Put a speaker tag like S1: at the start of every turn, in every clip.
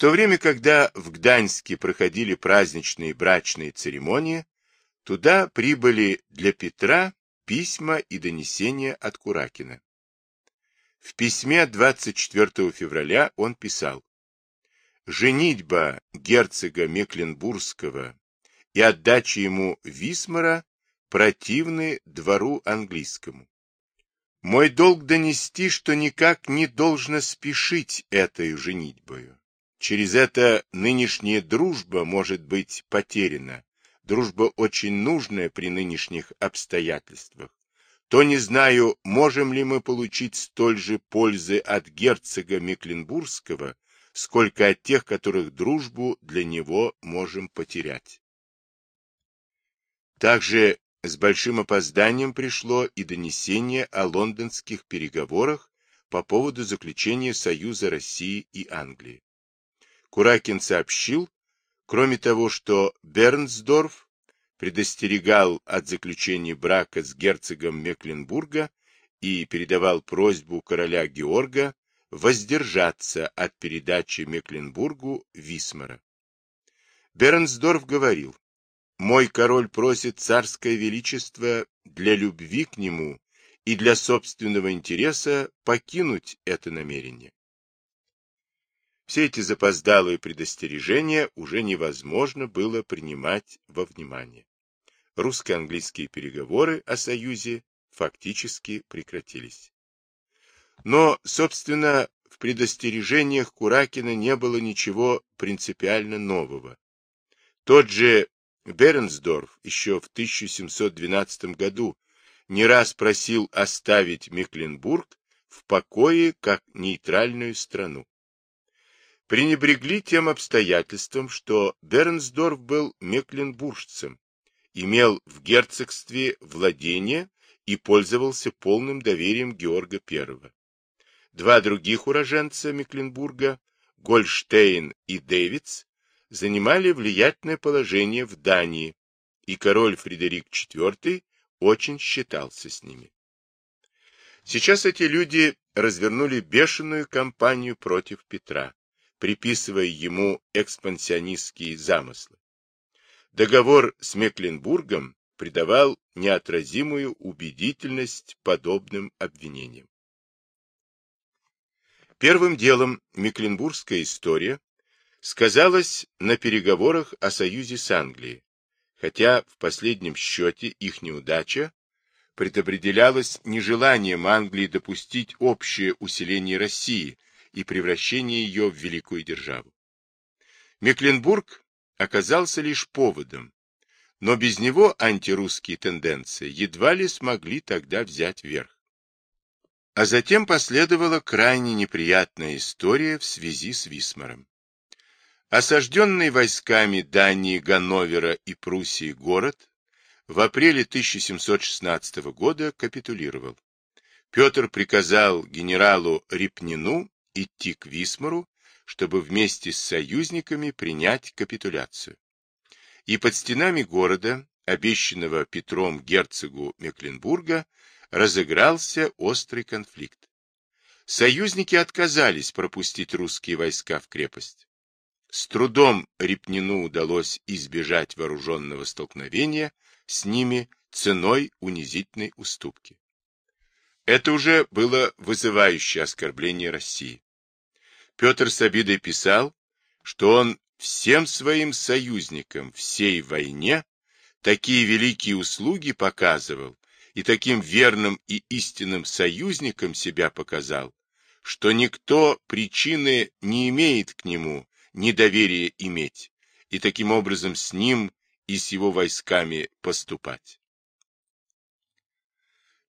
S1: то время, когда в Гданьске проходили праздничные брачные церемонии, туда прибыли для Петра письма и донесения от Куракина. В письме 24 февраля он писал «Женитьба герцога Мекленбургского и отдача ему Висмара противны двору английскому. Мой долг донести, что никак не должно спешить этой женитьбою. Через это нынешняя дружба может быть потеряна, дружба очень нужная при нынешних обстоятельствах, то не знаю, можем ли мы получить столь же пользы от герцога Мекленбургского, сколько от тех, которых дружбу для него можем потерять. Также с большим опозданием пришло и донесение о лондонских переговорах по поводу заключения Союза России и Англии. Куракин сообщил, кроме того, что Бернсдорф предостерегал от заключения брака с герцогом Мекленбурга и передавал просьбу короля Георга воздержаться от передачи Мекленбургу Висмара. Бернсдорф говорил, мой король просит царское величество для любви к нему и для собственного интереса покинуть это намерение. Все эти запоздалые предостережения уже невозможно было принимать во внимание. Русско-английские переговоры о союзе фактически прекратились. Но, собственно, в предостережениях Куракина не было ничего принципиально нового. Тот же Бернсдорф еще в 1712 году не раз просил оставить Мекленбург в покое как нейтральную страну. Пренебрегли тем обстоятельством, что Бернсдорф был мекленбуржцем, имел в герцогстве владение и пользовался полным доверием Георга I. Два других уроженца Мекленбурга, Гольштейн и Дэвидс, занимали влиятельное положение в Дании, и король Фредерик IV очень считался с ними. Сейчас эти люди развернули бешеную кампанию против Петра, приписывая ему экспансионистские замыслы. Договор с Мекленбургом придавал неотразимую убедительность подобным обвинениям. Первым делом Мекленбургская история сказалось на переговорах о союзе с Англией, хотя в последнем счете их неудача предопределялась нежеланием Англии допустить общее усиление России и превращение ее в великую державу. Мекленбург оказался лишь поводом, но без него антирусские тенденции едва ли смогли тогда взять верх. А затем последовала крайне неприятная история в связи с Висмаром. Осажденный войсками Дании, Ганновера и Пруссии город в апреле 1716 года капитулировал. Петр приказал генералу Репнину идти к Висмару, чтобы вместе с союзниками принять капитуляцию. И под стенами города, обещанного Петром герцогу Мекленбурга, разыгрался острый конфликт. Союзники отказались пропустить русские войска в крепость. С трудом Репнину удалось избежать вооруженного столкновения с ними ценой унизительной уступки. Это уже было вызывающее оскорбление России. Петр с обидой писал, что он всем своим союзникам всей войне такие великие услуги показывал и таким верным и истинным союзником себя показал, что никто причины не имеет к нему недоверие иметь, и таким образом с ним и с его войсками поступать.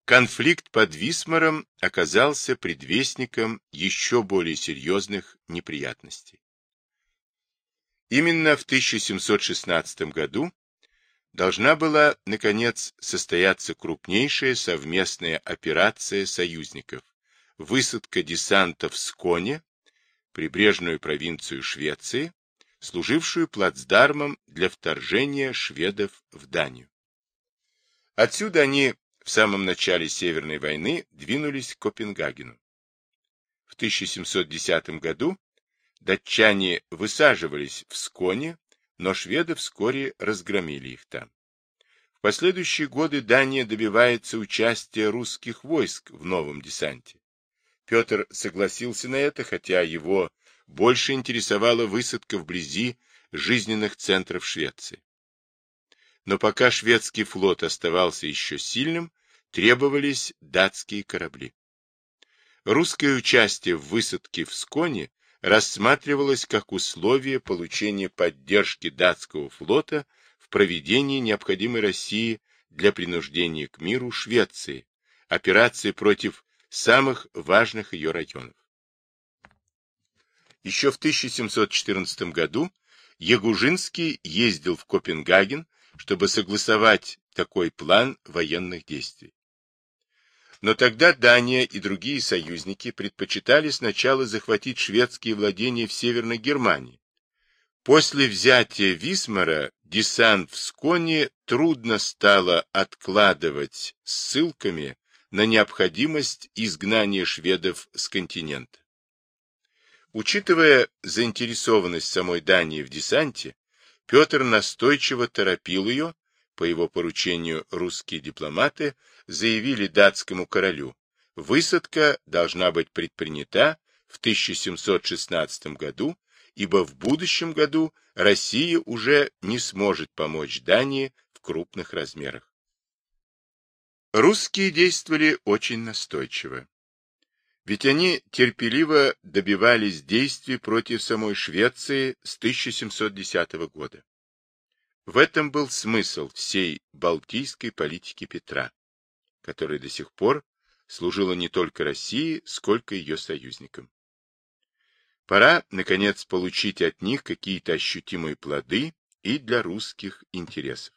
S1: Конфликт под Висмаром оказался предвестником еще более серьезных неприятностей. Именно в 1716 году должна была, наконец, состояться крупнейшая совместная операция союзников – высадка десанта в Сконе прибрежную провинцию Швеции, служившую плацдармом для вторжения шведов в Данию. Отсюда они в самом начале Северной войны двинулись к Копенгагену. В 1710 году Датчане высаживались в Сконе, но шведы вскоре разгромили их там. В последующие годы Дания добивается участия русских войск в новом десанте. Петр согласился на это, хотя его больше интересовала высадка вблизи жизненных центров Швеции. Но пока шведский флот оставался еще сильным, требовались датские корабли. Русское участие в высадке в Сконе рассматривалось как условие получения поддержки датского флота в проведении необходимой России для принуждения к миру Швеции, операции против самых важных ее районов. Еще в 1714 году Ягужинский ездил в Копенгаген, чтобы согласовать такой план военных действий. Но тогда Дания и другие союзники предпочитали сначала захватить шведские владения в Северной Германии. После взятия Висмара десант в Сконе трудно стало откладывать ссылками на необходимость изгнания шведов с континента. Учитывая заинтересованность самой Дании в десанте, Петр настойчиво торопил ее, по его поручению русские дипломаты заявили датскому королю, высадка должна быть предпринята в 1716 году, ибо в будущем году Россия уже не сможет помочь Дании в крупных размерах. Русские действовали очень настойчиво. Ведь они терпеливо добивались действий против самой Швеции с 1710 года. В этом был смысл всей балтийской политики Петра которая до сих пор служила не только России, сколько ее союзникам. Пора, наконец, получить от них какие-то ощутимые плоды и для русских интересов.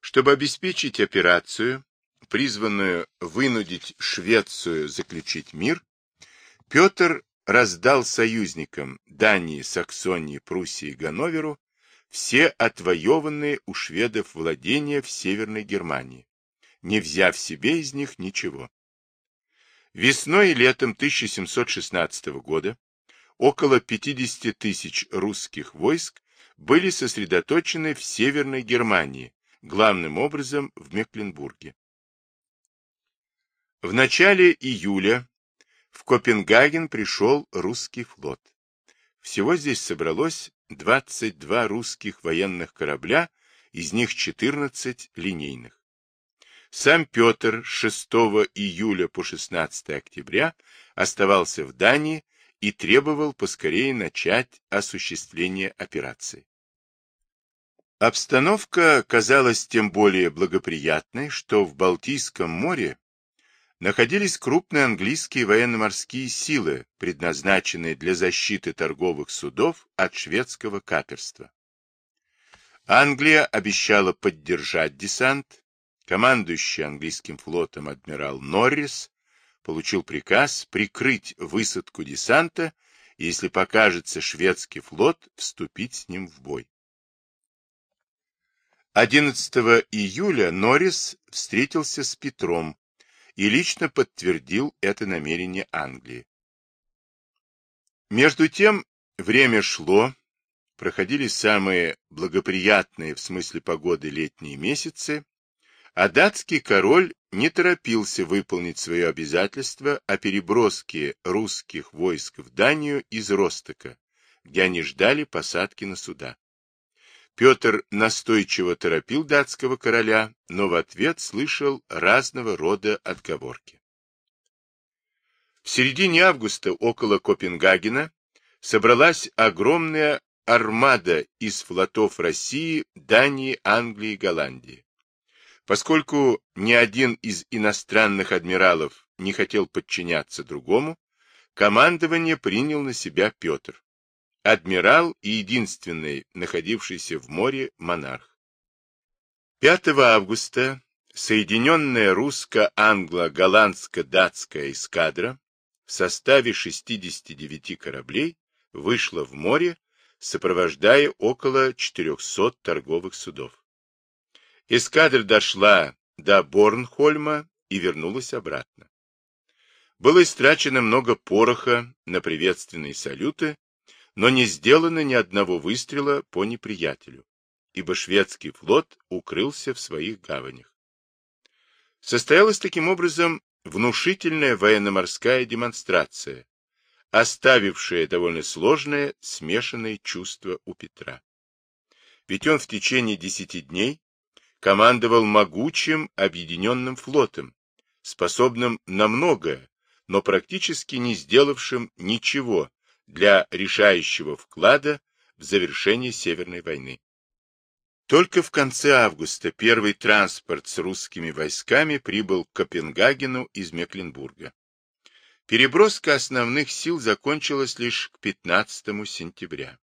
S1: Чтобы обеспечить операцию, призванную вынудить Швецию заключить мир, Петр раздал союзникам Дании, Саксонии, Пруссии и Ганноверу все отвоеванные у шведов владения в Северной Германии, не взяв себе из них ничего. Весной и летом 1716 года около 50 тысяч русских войск были сосредоточены в Северной Германии, главным образом в Мекленбурге. В начале июля в Копенгаген пришел русский флот. Всего здесь собралось 22 русских военных корабля, из них 14 линейных. Сам Петр с 6 июля по 16 октября оставался в Дании и требовал поскорее начать осуществление операции. Обстановка казалась тем более благоприятной, что в Балтийском море находились крупные английские военно-морские силы, предназначенные для защиты торговых судов от шведского каперства. Англия обещала поддержать десант, командующий английским флотом адмирал Норрис получил приказ прикрыть высадку десанта если покажется шведский флот, вступить с ним в бой. 11 июля Норрис встретился с Петром и лично подтвердил это намерение Англии. Между тем, время шло, проходили самые благоприятные в смысле погоды летние месяцы, а датский король не торопился выполнить свое обязательство о переброске русских войск в Данию из Ростока, где они ждали посадки на суда. Петр настойчиво торопил датского короля, но в ответ слышал разного рода отговорки. В середине августа около Копенгагена собралась огромная армада из флотов России, Дании, Англии и Голландии. Поскольку ни один из иностранных адмиралов не хотел подчиняться другому, командование принял на себя Петр, адмирал и единственный находившийся в море монарх. 5 августа Соединенная русско-англо-голландско-датская эскадра в составе 69 кораблей вышла в море, сопровождая около 400 торговых судов. Эскадра дошла до Борнхольма и вернулась обратно. Было истрачено много пороха на приветственные салюты, но не сделано ни одного выстрела по неприятелю, ибо шведский флот укрылся в своих гаванях. Состоялась таким образом внушительная военно-морская демонстрация, оставившая довольно сложное смешанное чувство у Петра. Ведь он в течение десяти дней командовал могучим объединенным флотом, способным на многое, но практически не сделавшим ничего для решающего вклада в завершение Северной войны. Только в конце августа первый транспорт с русскими войсками прибыл к Копенгагену из Мекленбурга. Переброска основных сил закончилась лишь к 15 сентября.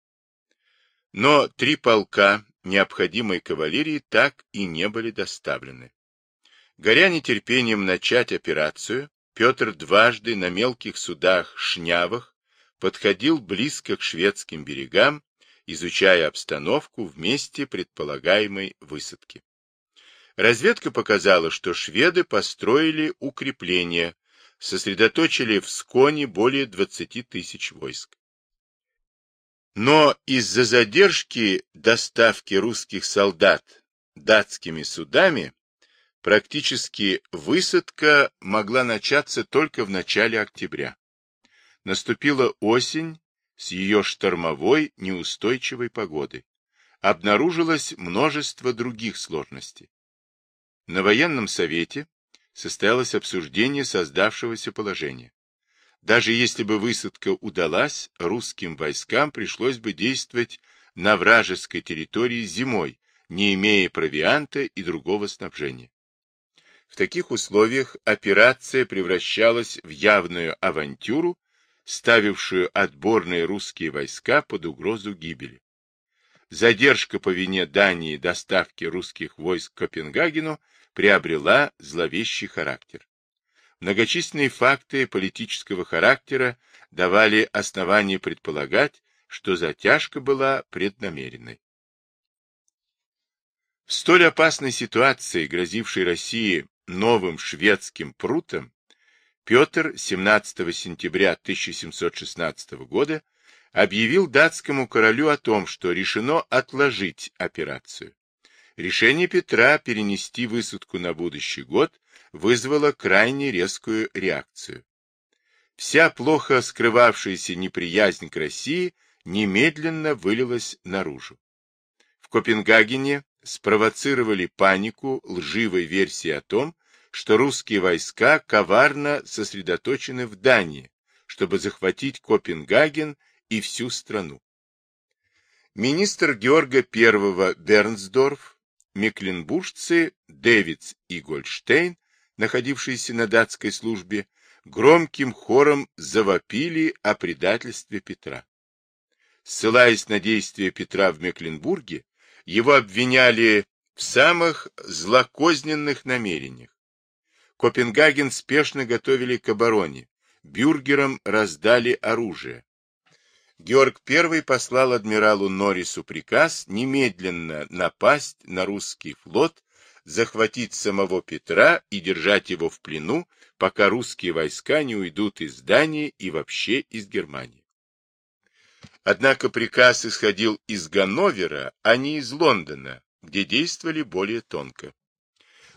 S1: Но три полка необходимой кавалерии так и не были доставлены. Горя нетерпением начать операцию, Петр дважды на мелких судах-шнявах подходил близко к шведским берегам изучая обстановку в месте предполагаемой высадки. Разведка показала, что шведы построили укрепления, сосредоточили в Сконе более 20 тысяч войск. Но из-за задержки доставки русских солдат датскими судами практически высадка могла начаться только в начале октября. Наступила осень, с ее штормовой, неустойчивой погодой. Обнаружилось множество других сложностей. На военном совете состоялось обсуждение создавшегося положения. Даже если бы высадка удалась, русским войскам пришлось бы действовать на вражеской территории зимой, не имея провианта и другого снабжения. В таких условиях операция превращалась в явную авантюру ставившую отборные русские войска под угрозу гибели. Задержка по вине Дании доставки русских войск к Копенгагену приобрела зловещий характер. Многочисленные факты политического характера давали основание предполагать, что затяжка была преднамеренной. В столь опасной ситуации, грозившей России новым шведским прутом, Петр 17 сентября 1716 года объявил датскому королю о том, что решено отложить операцию. Решение Петра перенести высадку на будущий год вызвало крайне резкую реакцию. Вся плохо скрывавшаяся неприязнь к России немедленно вылилась наружу. В Копенгагене спровоцировали панику лживой версии о том, что русские войска коварно сосредоточены в Дании, чтобы захватить Копенгаген и всю страну. Министр Георга I Бернсдорф, мекленбуржцы Дэвидс и Гольдштейн, находившиеся на датской службе, громким хором завопили о предательстве Петра. Ссылаясь на действия Петра в Мекленбурге, его обвиняли в самых злокозненных намерениях. Копенгаген спешно готовили к обороне. Бюргерам раздали оружие. Георг I послал адмиралу Норрису приказ немедленно напасть на русский флот, захватить самого Петра и держать его в плену, пока русские войска не уйдут из Дании и вообще из Германии. Однако приказ исходил из Ганновера, а не из Лондона, где действовали более тонко.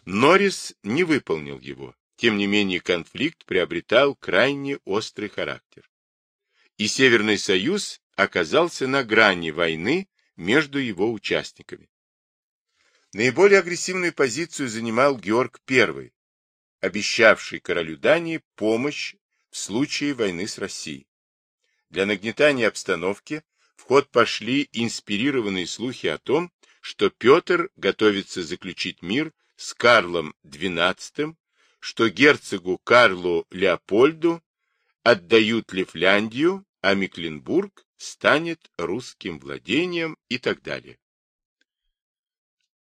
S1: Норрис не выполнил его. Тем не менее, конфликт приобретал крайне острый характер. И Северный Союз оказался на грани войны между его участниками. Наиболее агрессивную позицию занимал Георг I, обещавший королю Дании помощь в случае войны с Россией. Для нагнетания обстановки в ход пошли инспирированные слухи о том, что Петр готовится заключить мир с Карлом XII, что герцогу Карлу Леопольду отдают Лифляндию, а Мекленбург станет русским владением и так далее.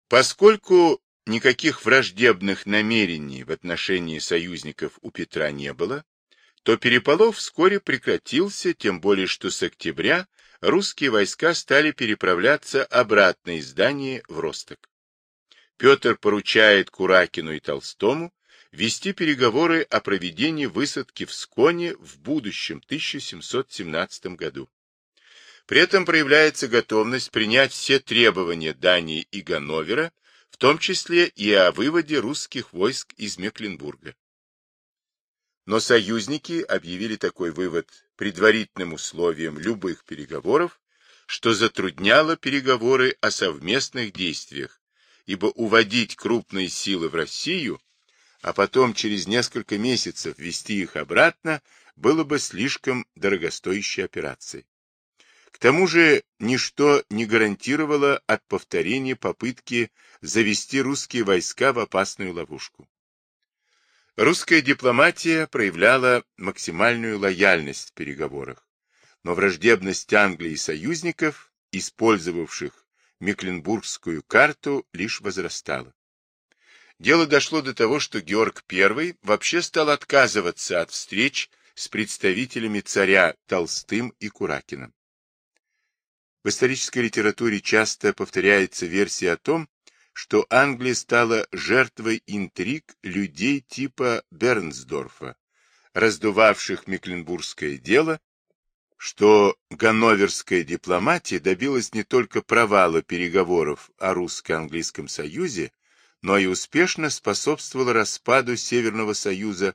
S1: Поскольку никаких враждебных намерений в отношении союзников у Петра не было, то переполох вскоре прекратился, тем более что с октября русские войска стали переправляться обратно из Дании в Росток. Петр поручает Куракину и Толстому вести переговоры о проведении высадки в Сконе в будущем 1717 году. При этом проявляется готовность принять все требования Дании и Ганновера, в том числе и о выводе русских войск из Мекленбурга. Но союзники объявили такой вывод предварительным условием любых переговоров, что затрудняло переговоры о совместных действиях, ибо уводить крупные силы в Россию, а потом через несколько месяцев вести их обратно, было бы слишком дорогостоящей операцией. К тому же ничто не гарантировало от повторения попытки завести русские войска в опасную ловушку. Русская дипломатия проявляла максимальную лояльность в переговорах, но враждебность Англии и союзников, использовавших Мекленбургскую карту, лишь возрастала. Дело дошло до того, что Георг I вообще стал отказываться от встреч с представителями царя Толстым и Куракиным. В исторической литературе часто повторяется версия о том, что Англия стала жертвой интриг людей типа Бернсдорфа, раздувавших Мекленбургское дело, что ганноверская дипломатия добилась не только провала переговоров о русско-английском союзе, но и успешно способствовала распаду Северного союза,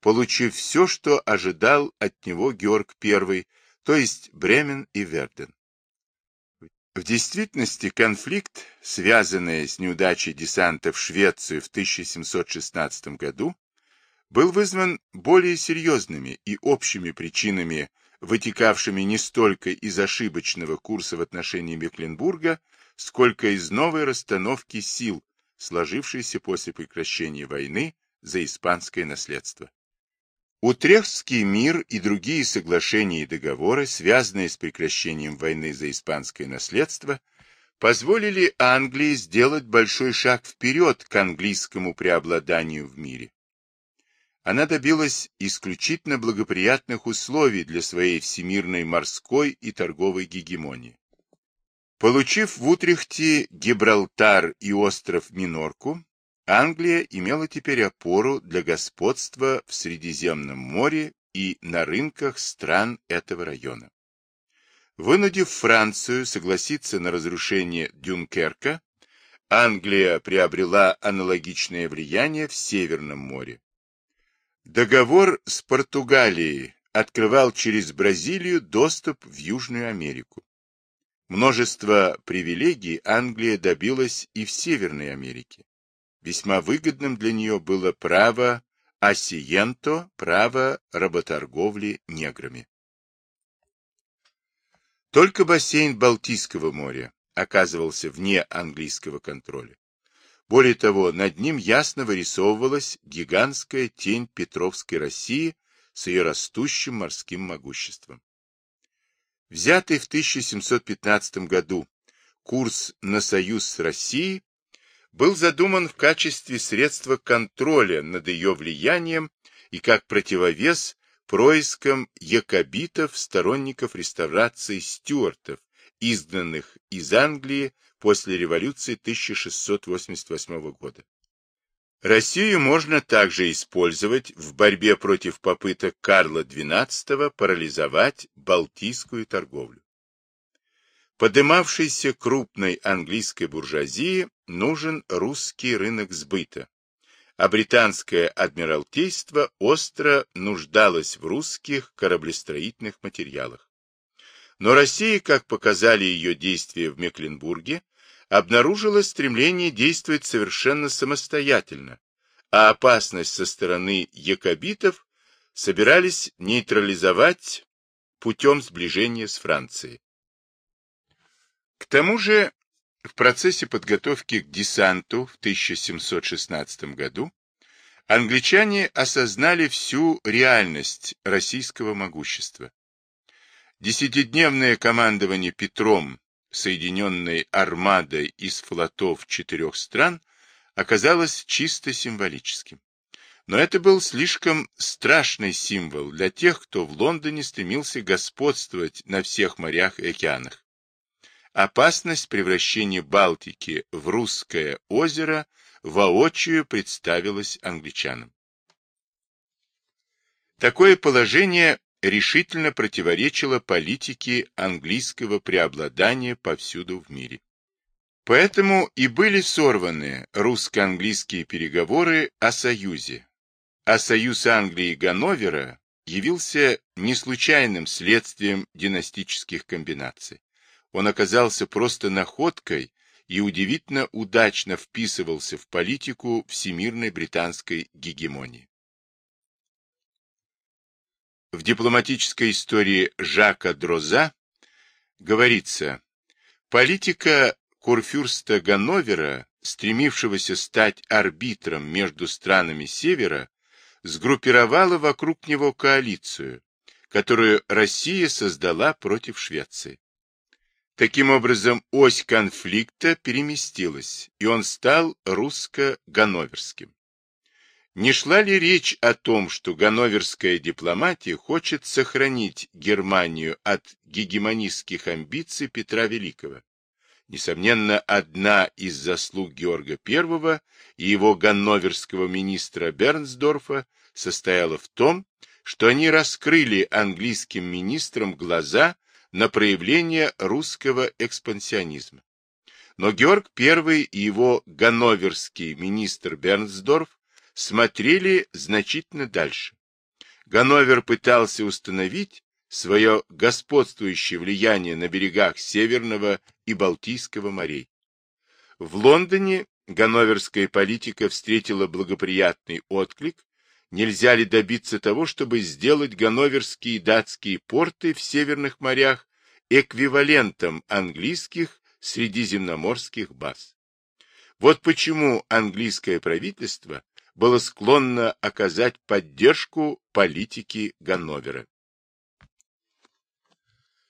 S1: получив все, что ожидал от него Георг I, то есть Бремен и Верден. В действительности конфликт, связанный с неудачей десанта в Швецию в 1716 году, был вызван более серьезными и общими причинами, вытекавшими не столько из ошибочного курса в отношении Мекленбурга, сколько из новой расстановки сил, сложившейся после прекращения войны за испанское наследство. Утрехтский мир и другие соглашения и договоры, связанные с прекращением войны за испанское наследство, позволили Англии сделать большой шаг вперед к английскому преобладанию в мире. Она добилась исключительно благоприятных условий для своей всемирной морской и торговой гегемонии. Получив в Утрехте Гибралтар и остров Минорку, Англия имела теперь опору для господства в Средиземном море и на рынках стран этого района. Вынудив Францию согласиться на разрушение Дюнкерка, Англия приобрела аналогичное влияние в Северном море. Договор с Португалией открывал через Бразилию доступ в Южную Америку. Множество привилегий Англия добилась и в Северной Америке. Весьма выгодным для нее было право асиенто, право работорговли неграми. Только бассейн Балтийского моря оказывался вне английского контроля. Более того, над ним ясно вырисовывалась гигантская тень Петровской России с ее растущим морским могуществом. Взятый в 1715 году курс на союз с Россией был задуман в качестве средства контроля над ее влиянием и как противовес проискам якобитов, сторонников реставрации стюартов, изгнанных из Англии после революции 1688 года. Россию можно также использовать в борьбе против попыток Карла XII парализовать балтийскую торговлю. Подымавшейся крупной английской буржуазии нужен русский рынок сбыта, а британское адмиралтейство остро нуждалось в русских кораблестроительных материалах. Но Россия, как показали ее действия в Мекленбурге, обнаружила стремление действовать совершенно самостоятельно, а опасность со стороны якобитов собирались нейтрализовать путем сближения с Францией. К тому же, в процессе подготовки к десанту в 1716 году англичане осознали всю реальность российского могущества. Десятидневное командование Петром, соединенной армадой из флотов четырех стран, оказалось чисто символическим. Но это был слишком страшный символ для тех, кто в Лондоне стремился господствовать на всех морях и океанах. Опасность превращения Балтики в русское озеро воочию представилась англичанам. Такое положение решительно противоречило политике английского преобладания повсюду в мире. Поэтому и были сорваны русско-английские переговоры о союзе, а союз Англии и Ганновера явился не случайным следствием династических комбинаций. Он оказался просто находкой и удивительно удачно вписывался в политику всемирной британской гегемонии. В дипломатической истории Жака Дроза говорится, политика Курфюрста Ганновера, стремившегося стать арбитром между странами Севера, сгруппировала вокруг него коалицию, которую Россия создала против Швеции. Таким образом, ось конфликта переместилась, и он стал русско-ганноверским. Не шла ли речь о том, что ганноверская дипломатия хочет сохранить Германию от гегемонистских амбиций Петра Великого? Несомненно, одна из заслуг Георга I и его ганноверского министра Бернсдорфа состояла в том, что они раскрыли английским министрам глаза на проявление русского экспансионизма. Но Георг I и его ганноверский министр Бернсдорф смотрели значительно дальше. Ганновер пытался установить, свое господствующее влияние на берегах Северного и Балтийского морей. В Лондоне ганноверская политика встретила благоприятный отклик, нельзя ли добиться того, чтобы сделать ганноверские и датские порты в северных морях эквивалентом английских средиземноморских баз. Вот почему английское правительство было склонно оказать поддержку политике Ганновера.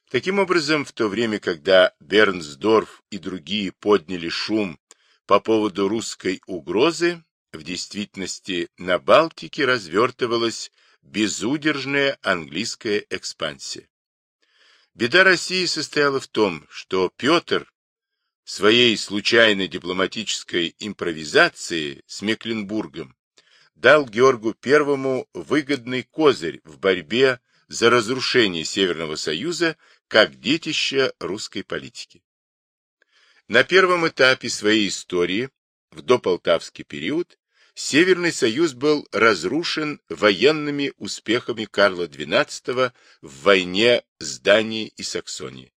S1: Таким образом, в то время, когда Бернсдорф и другие подняли шум по поводу русской угрозы, в действительности на Балтике развертывалась безудержная английская экспансия. Беда России состояла в том, что Петр своей случайной дипломатической импровизацией с Мекленбургом дал Георгу I выгодный козырь в борьбе за разрушение Северного Союза как детища русской политики. На первом этапе своей истории, в дополтавский период, Северный Союз был разрушен военными успехами Карла XII в войне с Данией и Саксонией.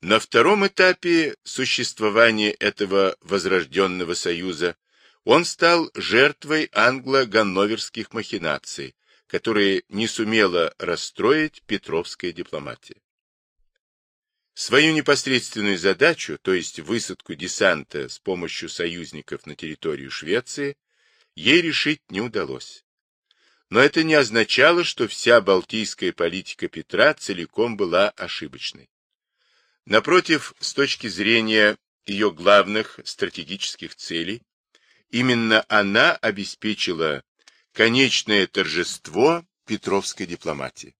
S1: На втором этапе существования этого возрожденного союза он стал жертвой англо-ганноверских махинаций, которые не сумела расстроить петровская дипломатия. Свою непосредственную задачу, то есть высадку десанта с помощью союзников на территорию Швеции, ей решить не удалось. Но это не означало, что вся балтийская политика Петра целиком была ошибочной. Напротив, с точки зрения ее главных стратегических целей, именно она обеспечила конечное торжество петровской дипломатии.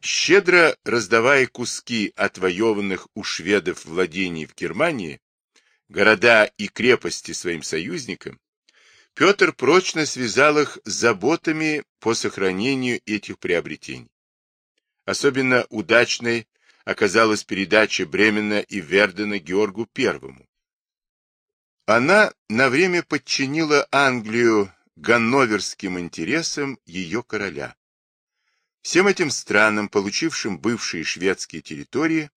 S1: Щедро раздавая куски отвоеванных у шведов владений в Германии, города и крепости своим союзникам, Петр прочно связал их с заботами по сохранению этих приобретений. Особенно удачной оказалась передача Бремена и Вердена Георгу I. Она на время подчинила Англию ганноверским интересам ее короля. Всем этим странам, получившим бывшие шведские территории,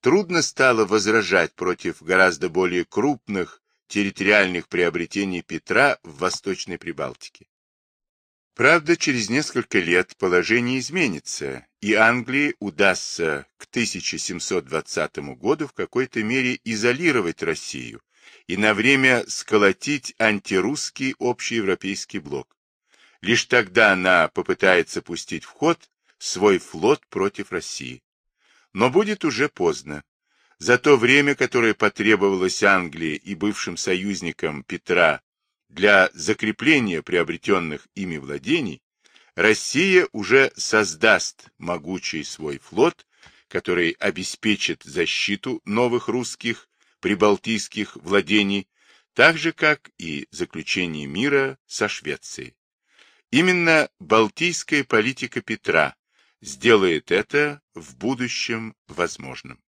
S1: трудно стало возражать против гораздо более крупных территориальных приобретений Петра в Восточной Прибалтике. Правда, через несколько лет положение изменится, и Англии удастся к 1720 году в какой-то мере изолировать Россию и на время сколотить антирусский общеевропейский блок. Лишь тогда она попытается пустить в ход свой флот против России. Но будет уже поздно. За то время, которое потребовалось Англии и бывшим союзникам Петра для закрепления приобретенных ими владений, Россия уже создаст могучий свой флот, который обеспечит защиту новых русских прибалтийских владений, так же, как и заключение мира со Швецией. Именно балтийская политика Петра сделает это в будущем возможным.